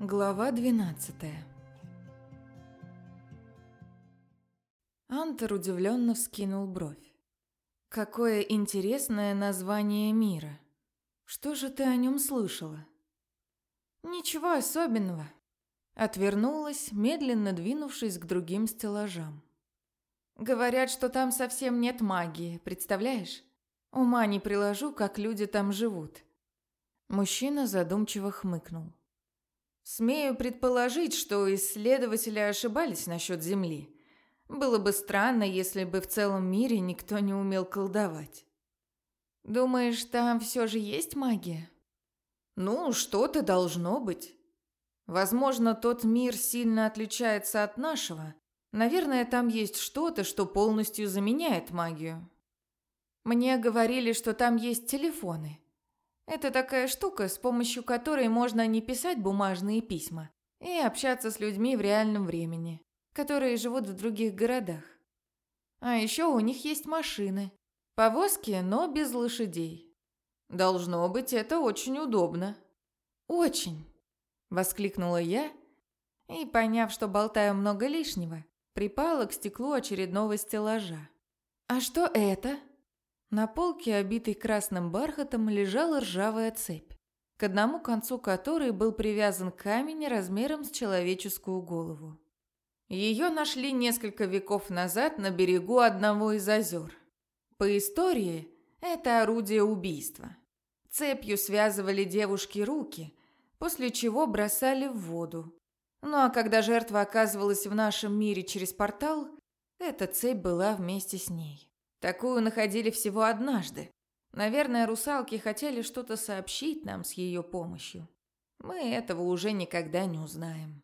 Глава 12 Антер удивленно вскинул бровь. «Какое интересное название мира! Что же ты о нем слышала?» «Ничего особенного», — отвернулась, медленно двинувшись к другим стеллажам. «Говорят, что там совсем нет магии, представляешь? Ума не приложу, как люди там живут». Мужчина задумчиво хмыкнул. Смею предположить, что исследователи ошибались насчет Земли. Было бы странно, если бы в целом мире никто не умел колдовать. Думаешь, там все же есть магия? Ну, что-то должно быть. Возможно, тот мир сильно отличается от нашего. Наверное, там есть что-то, что полностью заменяет магию. Мне говорили, что там есть телефоны. Это такая штука, с помощью которой можно не писать бумажные письма и общаться с людьми в реальном времени, которые живут в других городах. А еще у них есть машины. Повозки, но без лошадей. Должно быть, это очень удобно. Очень, воскликнула я и, поняв, что болтаю много лишнего, припала к стеклу очередного стеллажа. А что это? На полке, обитой красным бархатом, лежала ржавая цепь, к одному концу которой был привязан камень размером с человеческую голову. Ее нашли несколько веков назад на берегу одного из озер. По истории, это орудие убийства. Цепью связывали девушки руки, после чего бросали в воду. Ну а когда жертва оказывалась в нашем мире через портал, эта цепь была вместе с ней. Такую находили всего однажды. Наверное, русалки хотели что-то сообщить нам с ее помощью. Мы этого уже никогда не узнаем.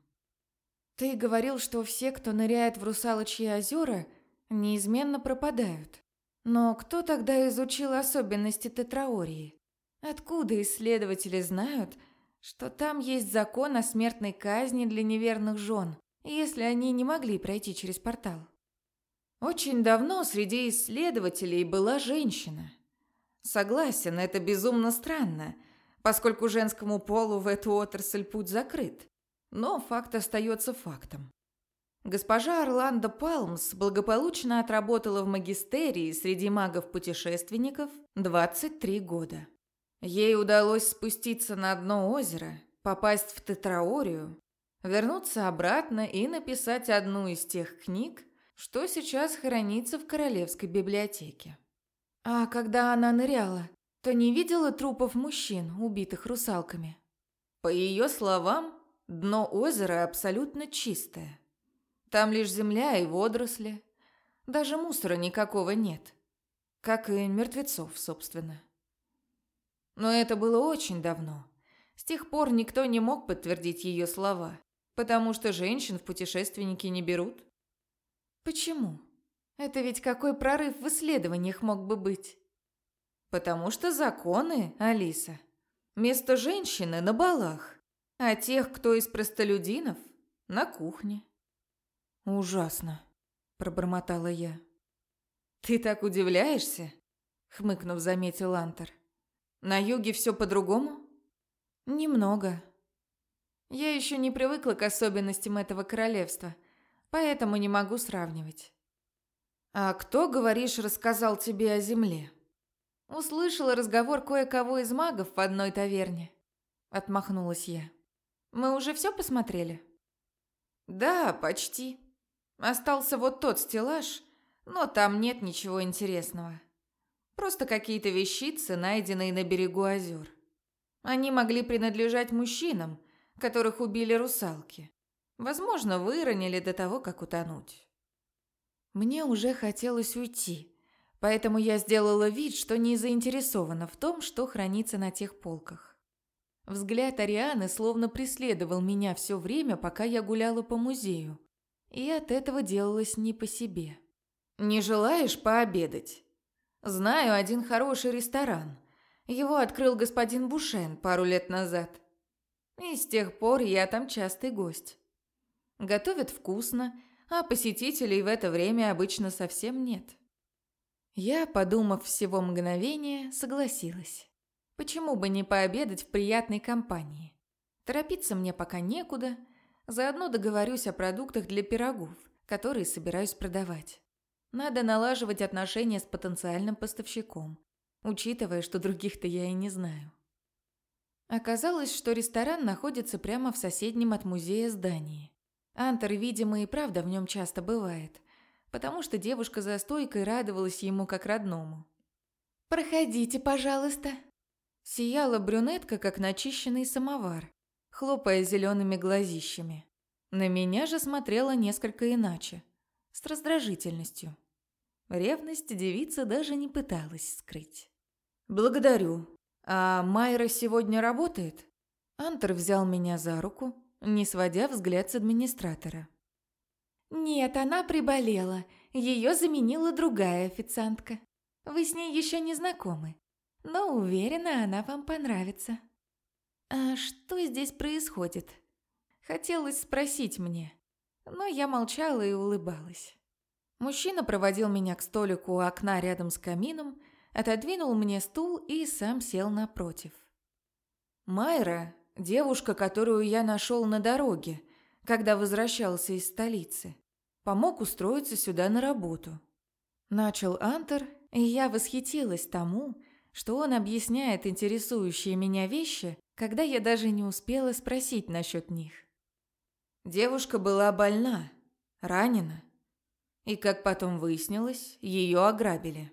Ты говорил, что все, кто ныряет в русалочьи озера, неизменно пропадают. Но кто тогда изучил особенности тетраории? Откуда исследователи знают, что там есть закон о смертной казни для неверных жен, если они не могли пройти через портал? Очень давно среди исследователей была женщина. Согласен, это безумно странно, поскольку женскому полу в эту отрасль путь закрыт. Но факт остается фактом. Госпожа Орландо Палмс благополучно отработала в магистерии среди магов-путешественников 23 года. Ей удалось спуститься на дно озера, попасть в Тетраорию, вернуться обратно и написать одну из тех книг, что сейчас хранится в Королевской библиотеке. А когда она ныряла, то не видела трупов мужчин, убитых русалками. По ее словам, дно озера абсолютно чистое. Там лишь земля и водоросли. Даже мусора никакого нет. Как и мертвецов, собственно. Но это было очень давно. С тех пор никто не мог подтвердить ее слова, потому что женщин в путешественники не берут. Почему? Это ведь какой прорыв в исследованиях мог бы быть? Потому что законы, Алиса. Место женщины на балах, а тех, кто из простолюдинов, на кухне. Ужасно, пробормотала я. Ты так удивляешься? хмыкнув, заметил Антер. На юге все по-другому? Немного. Я еще не привыкла к особенностям этого королевства – поэтому не могу сравнивать. А кто, говоришь, рассказал тебе о земле? Услышала разговор кое-кого из магов в одной таверне. Отмахнулась я. Мы уже все посмотрели? Да, почти. Остался вот тот стеллаж, но там нет ничего интересного. Просто какие-то вещицы, найденные на берегу озер. Они могли принадлежать мужчинам, которых убили русалки. Возможно, выронили до того, как утонуть. Мне уже хотелось уйти, поэтому я сделала вид, что не заинтересована в том, что хранится на тех полках. Взгляд Арианы словно преследовал меня все время, пока я гуляла по музею, и от этого делалось не по себе. «Не желаешь пообедать?» «Знаю один хороший ресторан. Его открыл господин Бушен пару лет назад. И с тех пор я там частый гость». Готовят вкусно, а посетителей в это время обычно совсем нет. Я, подумав всего мгновение, согласилась. Почему бы не пообедать в приятной компании? Торопиться мне пока некуда, заодно договорюсь о продуктах для пирогов, которые собираюсь продавать. Надо налаживать отношения с потенциальным поставщиком, учитывая, что других-то я и не знаю. Оказалось, что ресторан находится прямо в соседнем от музея здании. Антер, видимо, и правда в нем часто бывает, потому что девушка за стойкой радовалась ему как родному. «Проходите, пожалуйста», Сияла брюнетка, как начищенный самовар, хлопая зелеными глазищами. На меня же смотрела несколько иначе, с раздражительностью. Ревность девица даже не пыталась скрыть. «Благодарю. А Майра сегодня работает?» Антер взял меня за руку, не сводя взгляд с администратора. «Нет, она приболела. Ее заменила другая официантка. Вы с ней еще не знакомы но уверена, она вам понравится. А что здесь происходит? Хотелось спросить мне, но я молчала и улыбалась. Мужчина проводил меня к столику у окна рядом с камином, отодвинул мне стул и сам сел напротив. Майра – девушка, которую я нашел на дороге, когда возвращался из столицы. Помог устроиться сюда на работу. Начал Антер, и я восхитилась тому, что он объясняет интересующие меня вещи, когда я даже не успела спросить насчет них. Девушка была больна, ранена. И, как потом выяснилось, ее ограбили.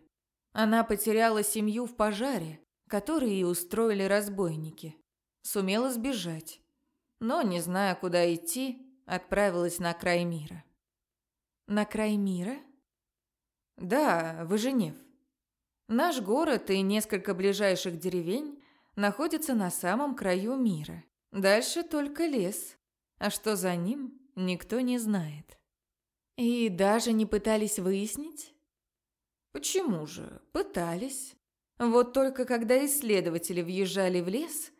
Она потеряла семью в пожаре, который и устроили разбойники. Сумела сбежать, но, не зная, куда идти, отправилась на край мира. На край мира? Да, в Женев. Наш город и несколько ближайших деревень находятся на самом краю мира. Дальше только лес. А что за ним, никто не знает. И даже не пытались выяснить? Почему же? Пытались. Вот только когда исследователи въезжали в лес,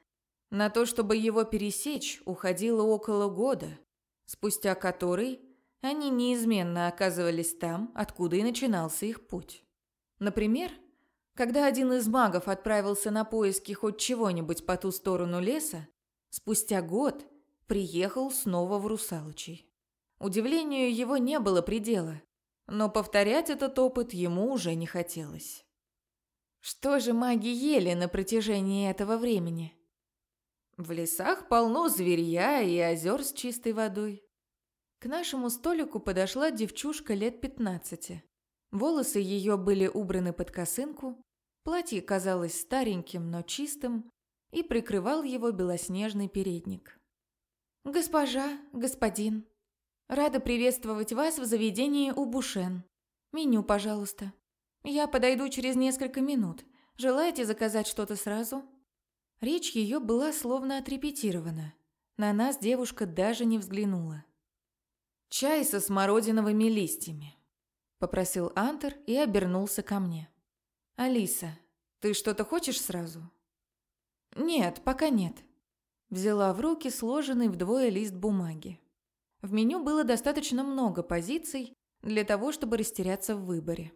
на то, чтобы его пересечь, уходило около года, спустя который они неизменно оказывались там, откуда и начинался их путь. Например, когда один из магов отправился на поиски хоть чего-нибудь по ту сторону леса, спустя год приехал снова в Русалочий. Удивлению его не было предела, но повторять этот опыт ему уже не хотелось. Что же маги ели на протяжении этого времени? В лесах полно зверья и озер с чистой водой. К нашему столику подошла девчушка лет пятнадцати. Волосы ее были убраны под косынку, Платье казалось стареньким, но чистым, и прикрывал его белоснежный передник. «Госпожа, господин, рада приветствовать вас в заведении у Бушен. Меню, пожалуйста. Я подойду через несколько минут. Желаете заказать что-то сразу?» Речь ее была словно отрепетирована. На нас девушка даже не взглянула. «Чай со смородиновыми листьями», – попросил Антер и обернулся ко мне. «Алиса, ты что-то хочешь сразу?» «Нет, пока нет». Взяла в руки сложенный вдвое лист бумаги. В меню было достаточно много позиций для того, чтобы растеряться в выборе.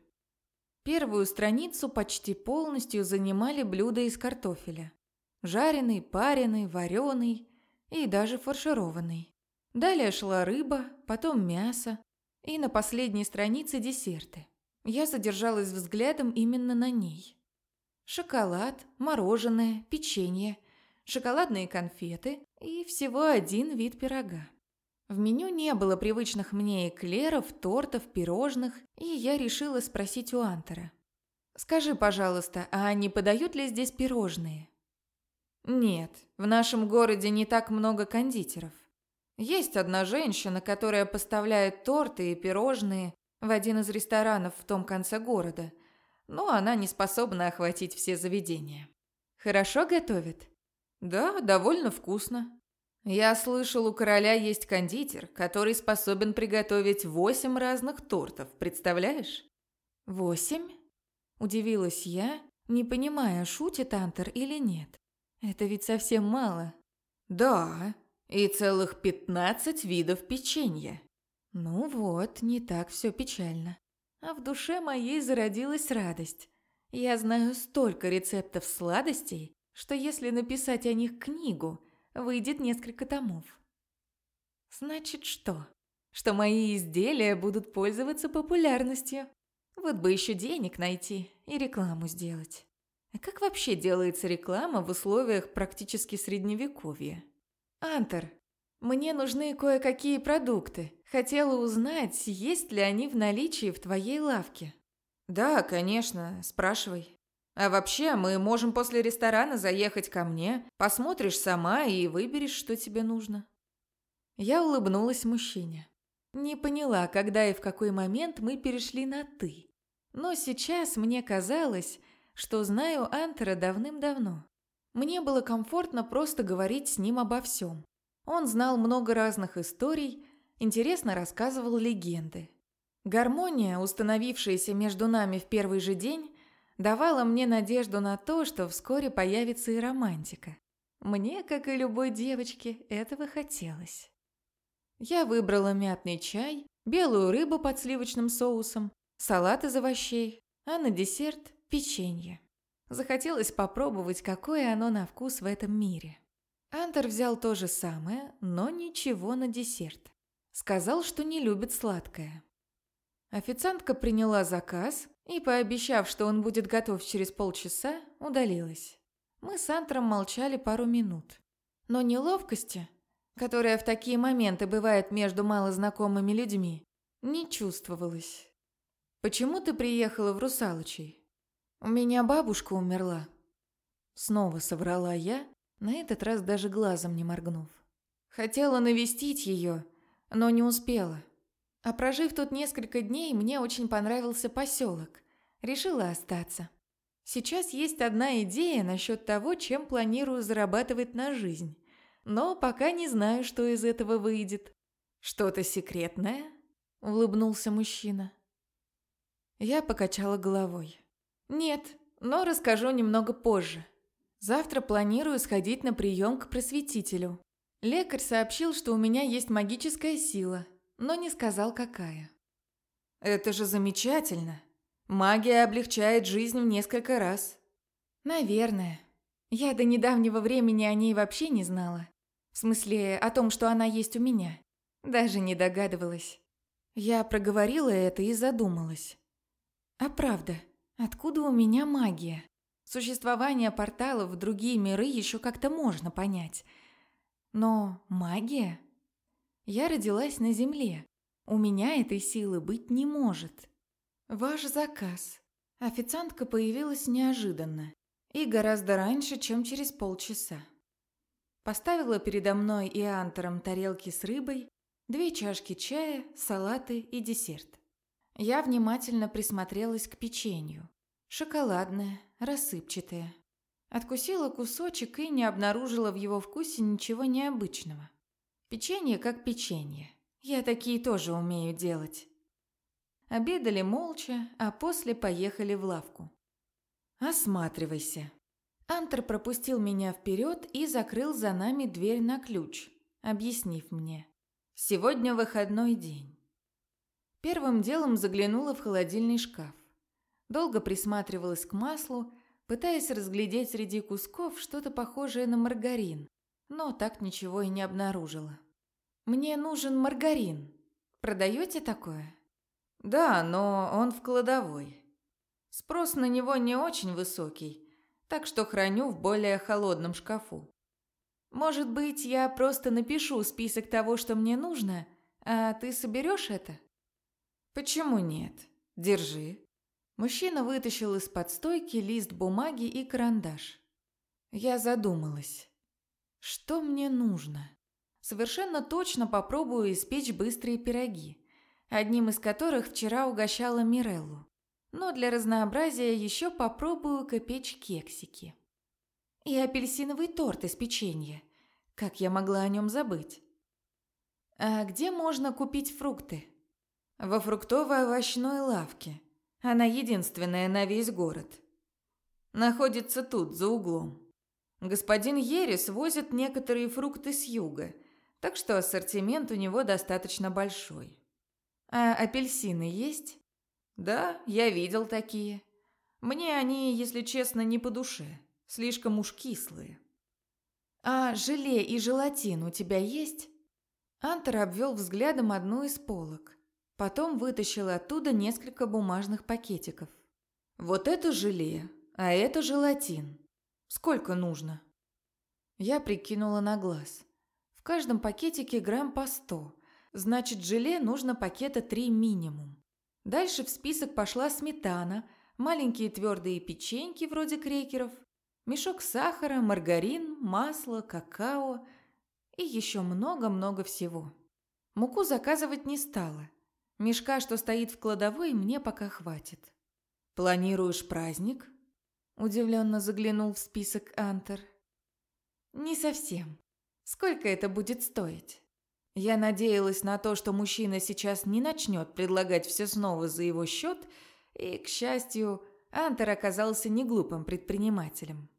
Первую страницу почти полностью занимали блюда из картофеля. Жареный, пареный, вареный и даже фаршированный. Далее шла рыба, потом мясо и на последней странице десерты. Я задержалась взглядом именно на ней. Шоколад, мороженое, печенье, шоколадные конфеты и всего один вид пирога. В меню не было привычных мне эклеров, тортов, пирожных, и я решила спросить у Антера. «Скажи, пожалуйста, а не подают ли здесь пирожные?» «Нет, в нашем городе не так много кондитеров. Есть одна женщина, которая поставляет торты и пирожные, в один из ресторанов в том конце города, но она не способна охватить все заведения. Хорошо готовит? Да, довольно вкусно. Я слышал, у короля есть кондитер, который способен приготовить восемь разных тортов, представляешь? Восемь? Удивилась я, не понимая, шутит Антер или нет. Это ведь совсем мало. Да, и целых пятнадцать видов печенья. Ну вот, не так все печально. А в душе моей зародилась радость. Я знаю столько рецептов сладостей, что если написать о них книгу, выйдет несколько томов. Значит, что? Что мои изделия будут пользоваться популярностью. Вот бы еще денег найти и рекламу сделать. А как вообще делается реклама в условиях практически средневековья? Антер, мне нужны кое-какие продукты. Хотела узнать, есть ли они в наличии в твоей лавке. Да, конечно, спрашивай. А вообще, мы можем после ресторана заехать ко мне, посмотришь сама и выберешь, что тебе нужно. Я улыбнулась мужчине. Не поняла, когда и в какой момент мы перешли на «ты». Но сейчас мне казалось, что знаю Антера давным-давно. Мне было комфортно просто говорить с ним обо всем. Он знал много разных историй, интересно рассказывал легенды. Гармония, установившаяся между нами в первый же день, давала мне надежду на то, что вскоре появится и романтика. Мне, как и любой девочке, этого хотелось. Я выбрала мятный чай, белую рыбу под сливочным соусом, салат из овощей, а на десерт – печенье. Захотелось попробовать, какое оно на вкус в этом мире. Антер взял то же самое, но ничего на десерт. Сказал, что не любит сладкое. Официантка приняла заказ и, пообещав, что он будет готов через полчаса, удалилась. Мы с Антером молчали пару минут. Но неловкости, которая в такие моменты бывает между малознакомыми людьми, не чувствовалось. «Почему ты приехала в Русалочей?» «У меня бабушка умерла». Снова соврала я, на этот раз даже глазом не моргнув. Хотела навестить ее, но не успела. А прожив тут несколько дней, мне очень понравился поселок. Решила остаться. Сейчас есть одна идея насчет того, чем планирую зарабатывать на жизнь. Но пока не знаю, что из этого выйдет. «Что-то секретное?» – улыбнулся мужчина. Я покачала головой. «Нет, но расскажу немного позже. Завтра планирую сходить на прием к просветителю. Лекарь сообщил, что у меня есть магическая сила, но не сказал, какая». «Это же замечательно. Магия облегчает жизнь в несколько раз». «Наверное. Я до недавнего времени о ней вообще не знала. В смысле, о том, что она есть у меня. Даже не догадывалась. Я проговорила это и задумалась. А правда, откуда у меня магия? Существование порталов в другие миры еще как-то можно понять. Но магия? Я родилась на Земле. У меня этой силы быть не может. Ваш заказ. Официантка появилась неожиданно и гораздо раньше, чем через полчаса. Поставила передо мной и Антером тарелки с рыбой, две чашки чая, салаты и десерт. Я внимательно присмотрелась к печенью. Шоколадное, рассыпчатое. Откусила кусочек и не обнаружила в его вкусе ничего необычного. Печенье как печенье. Я такие тоже умею делать. Обедали молча, а после поехали в лавку. «Осматривайся». Антер пропустил меня вперед и закрыл за нами дверь на ключ, объяснив мне. «Сегодня выходной день. Первым делом заглянула в холодильный шкаф. Долго присматривалась к маслу, пытаясь разглядеть среди кусков что-то похожее на маргарин, но так ничего и не обнаружила. «Мне нужен маргарин. Продаете такое?» «Да, но он в кладовой. Спрос на него не очень высокий, так что храню в более холодном шкафу. Может быть, я просто напишу список того, что мне нужно, а ты соберешь это?» «Почему нет? Держи». Мужчина вытащил из-под стойки лист бумаги и карандаш. Я задумалась. Что мне нужно? Совершенно точно попробую испечь быстрые пироги, одним из которых вчера угощала Миреллу. Но для разнообразия еще попробую копечь кексики. И апельсиновый торт из печенья. Как я могла о нем забыть? А где можно купить фрукты? Во фруктово-овощной лавке. Она единственная на весь город. Находится тут, за углом. Господин Ерес возит некоторые фрукты с юга, так что ассортимент у него достаточно большой. А апельсины есть? Да, я видел такие. Мне они, если честно, не по душе. Слишком уж кислые. «А желе и желатин у тебя есть?» Антер обвел взглядом одну из полок. Потом вытащил оттуда несколько бумажных пакетиков. «Вот это желе, а это желатин. Сколько нужно?» Я прикинула на глаз. В каждом пакетике грамм по сто. Значит, желе нужно пакета три минимум. Дальше в список пошла сметана, маленькие твердые печеньки вроде крекеров, мешок сахара, маргарин, масло, какао и еще много-много всего. Муку заказывать не стала. Мешка, что стоит в кладовой, мне пока хватит. «Планируешь праздник?» Удивленно заглянул в список Антер. «Не совсем. Сколько это будет стоить?» Я надеялась на то, что мужчина сейчас не начнет предлагать все снова за его счет, и, к счастью, Антер оказался неглупым предпринимателем.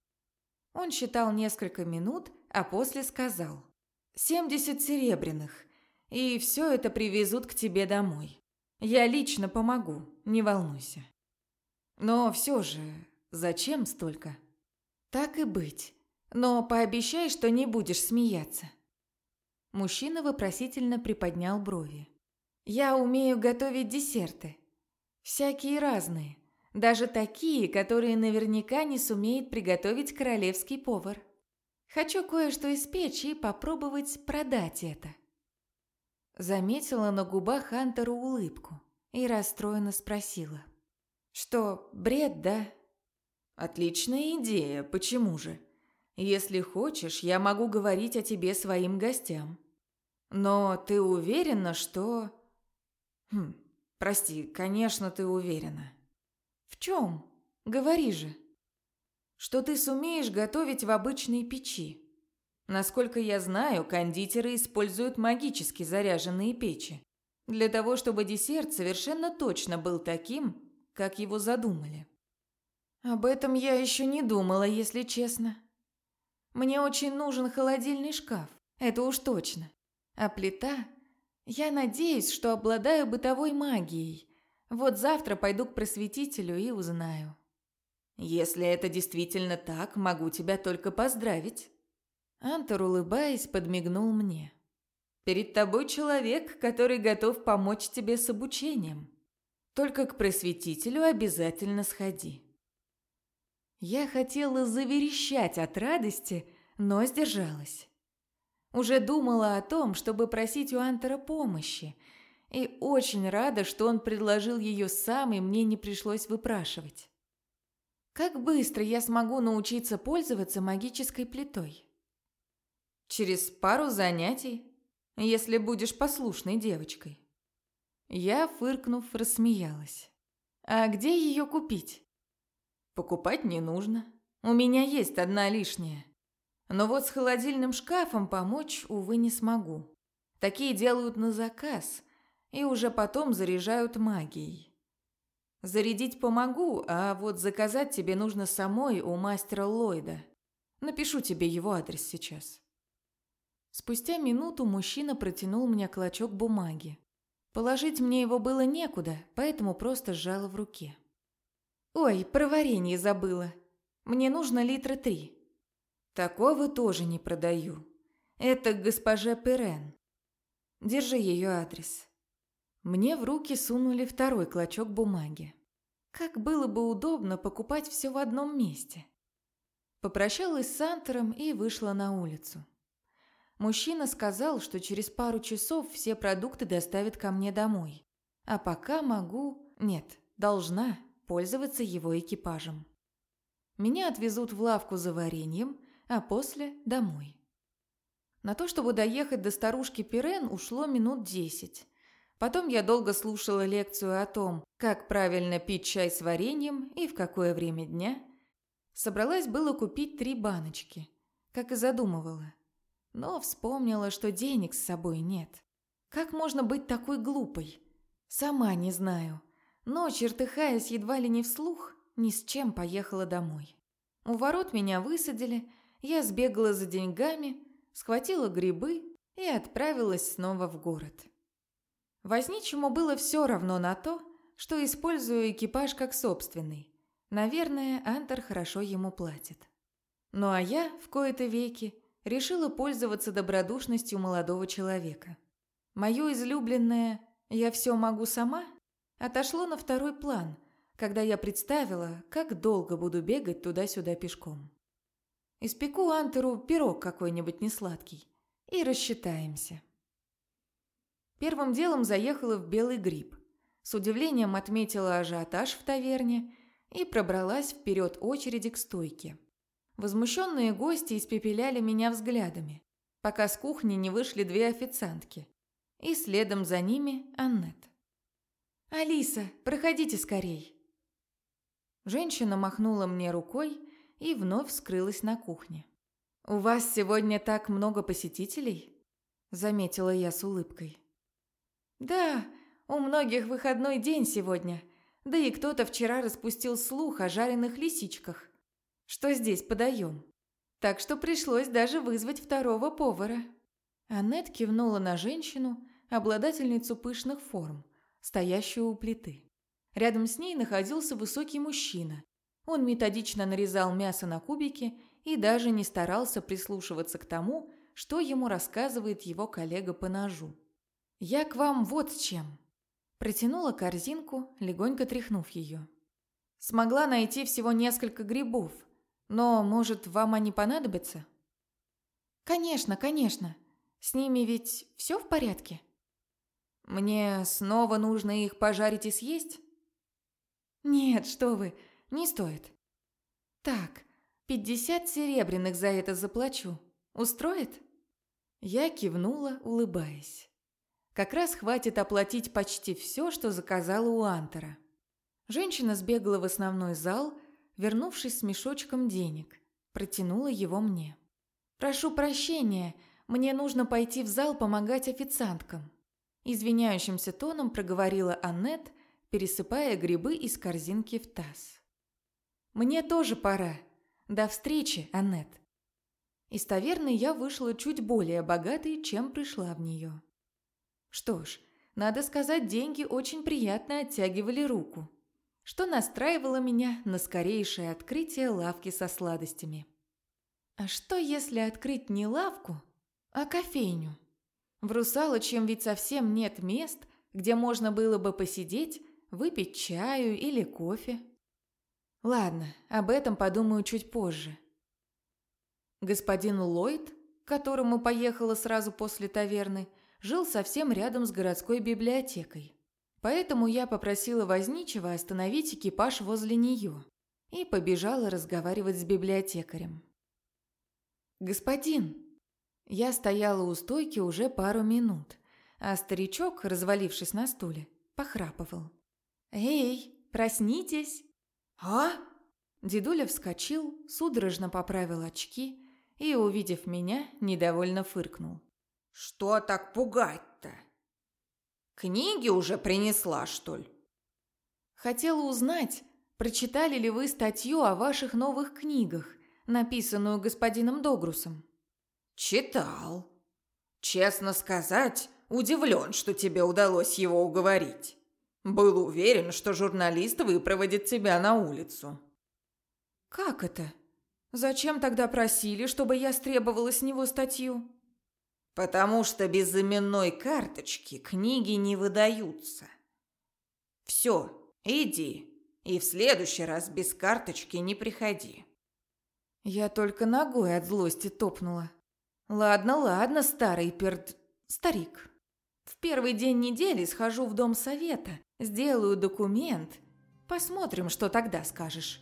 Он считал несколько минут, а после сказал. «Семьдесят серебряных, и все это привезут к тебе домой. Я лично помогу, не волнуйся». Но все же, зачем столько? Так и быть. Но пообещай, что не будешь смеяться. Мужчина вопросительно приподнял брови. Я умею готовить десерты. Всякие разные. Даже такие, которые наверняка не сумеет приготовить королевский повар. Хочу кое-что испечь и попробовать продать это. Заметила на губах Хантера улыбку и расстроенно спросила. Что, бред, да? Отличная идея, почему же? Если хочешь, я могу говорить о тебе своим гостям. Но ты уверена, что... Хм, прости, конечно, ты уверена. В чем? Говори же. Что ты сумеешь готовить в обычной печи. Насколько я знаю, кондитеры используют магически заряженные печи. Для того, чтобы десерт совершенно точно был таким, как его задумали. Об этом я еще не думала, если честно. Мне очень нужен холодильный шкаф, это уж точно. А плита... Я надеюсь, что обладаю бытовой магией. Вот завтра пойду к просветителю и узнаю. Если это действительно так, могу тебя только поздравить. Антор, улыбаясь, подмигнул мне. Перед тобой человек, который готов помочь тебе с обучением. Только к просветителю обязательно сходи. Я хотела заверещать от радости, но сдержалась. Уже думала о том, чтобы просить у Антера помощи, и очень рада, что он предложил ее сам, и мне не пришлось выпрашивать. Как быстро я смогу научиться пользоваться магической плитой? Через пару занятий, если будешь послушной девочкой. Я, фыркнув, рассмеялась. «А где ее купить?» «Покупать не нужно. У меня есть одна лишняя. Но вот с холодильным шкафом помочь, увы, не смогу. Такие делают на заказ и уже потом заряжают магией. Зарядить помогу, а вот заказать тебе нужно самой у мастера Ллойда. Напишу тебе его адрес сейчас». Спустя минуту мужчина протянул мне клочок бумаги. Положить мне его было некуда, поэтому просто сжала в руке. «Ой, про варенье забыла. Мне нужно литра три». «Такого тоже не продаю. Это госпожа Перен. Держи ее адрес». Мне в руки сунули второй клочок бумаги. Как было бы удобно покупать все в одном месте. Попрощалась с Сантером и вышла на улицу. Мужчина сказал, что через пару часов все продукты доставят ко мне домой. А пока могу, нет, должна пользоваться его экипажем. Меня отвезут в лавку за вареньем, а после – домой. На то, чтобы доехать до старушки Пирен, ушло минут десять. Потом я долго слушала лекцию о том, как правильно пить чай с вареньем и в какое время дня. Собралась было купить три баночки, как и задумывала – но вспомнила, что денег с собой нет. Как можно быть такой глупой? Сама не знаю. Но, чертыхаясь едва ли не вслух, ни с чем поехала домой. У ворот меня высадили, я сбегала за деньгами, схватила грибы и отправилась снова в город. Возничему было все равно на то, что использую экипаж как собственный. Наверное, Антер хорошо ему платит. Ну а я в кои-то веки решила пользоваться добродушностью молодого человека. Мое излюбленное «я все могу сама» отошло на второй план, когда я представила, как долго буду бегать туда-сюда пешком. Испеку Антеру пирог какой-нибудь несладкий и рассчитаемся. Первым делом заехала в Белый Гриб. С удивлением отметила ажиотаж в таверне и пробралась вперед очереди к стойке. Возмущенные гости испепеляли меня взглядами, пока с кухни не вышли две официантки. И следом за ними Аннет. «Алиса, проходите скорей!» Женщина махнула мне рукой и вновь скрылась на кухне. «У вас сегодня так много посетителей?» – заметила я с улыбкой. «Да, у многих выходной день сегодня, да и кто-то вчера распустил слух о жареных лисичках, что здесь подаем. Так что пришлось даже вызвать второго повара». Аннет кивнула на женщину, обладательницу пышных форм, стоящую у плиты. Рядом с ней находился высокий мужчина. Он методично нарезал мясо на кубики и даже не старался прислушиваться к тому, что ему рассказывает его коллега по ножу. «Я к вам вот с чем». Протянула корзинку, легонько тряхнув ее. Смогла найти всего несколько грибов, но, может, вам они понадобятся? Конечно, конечно. С ними ведь все в порядке? Мне снова нужно их пожарить и съесть? Нет, что вы, не стоит. Так, пятьдесят серебряных за это заплачу. Устроит? Я кивнула, улыбаясь. Как раз хватит оплатить почти все, что заказала у Антера. Женщина сбегала в основной зал, вернувшись с мешочком денег, протянула его мне. «Прошу прощения, мне нужно пойти в зал помогать официанткам», извиняющимся тоном проговорила Аннет, пересыпая грибы из корзинки в таз. «Мне тоже пора. До встречи, Аннет». Из таверны я вышла чуть более богатой, чем пришла в нее. Что ж, надо сказать, деньги очень приятно оттягивали руку что настраивало меня на скорейшее открытие лавки со сладостями. А что, если открыть не лавку, а кофейню? В Русалочьем ведь совсем нет мест, где можно было бы посидеть, выпить чаю или кофе. Ладно, об этом подумаю чуть позже. Господин Ллойд, к которому поехала сразу после таверны, жил совсем рядом с городской библиотекой. Поэтому я попросила возничего остановить экипаж возле нее и побежала разговаривать с библиотекарем. «Господин!» Я стояла у стойки уже пару минут, а старичок, развалившись на стуле, похрапывал. «Эй, проснитесь!» «А?» Дедуля вскочил, судорожно поправил очки и, увидев меня, недовольно фыркнул. «Что так пугать-то?» Книги уже принесла, что ли? Хотела узнать, прочитали ли вы статью о ваших новых книгах, написанную господином Догрусом? Читал. Честно сказать, удивлен, что тебе удалось его уговорить. Был уверен, что журналист выпроводит тебя на улицу. Как это? Зачем тогда просили, чтобы я стребовала с него статью? Потому что без именной карточки книги не выдаются. Все, иди, и в следующий раз без карточки не приходи. Я только ногой от злости топнула. Ладно, ладно, старый перд... старик. В первый день недели схожу в дом совета, сделаю документ. Посмотрим, что тогда скажешь.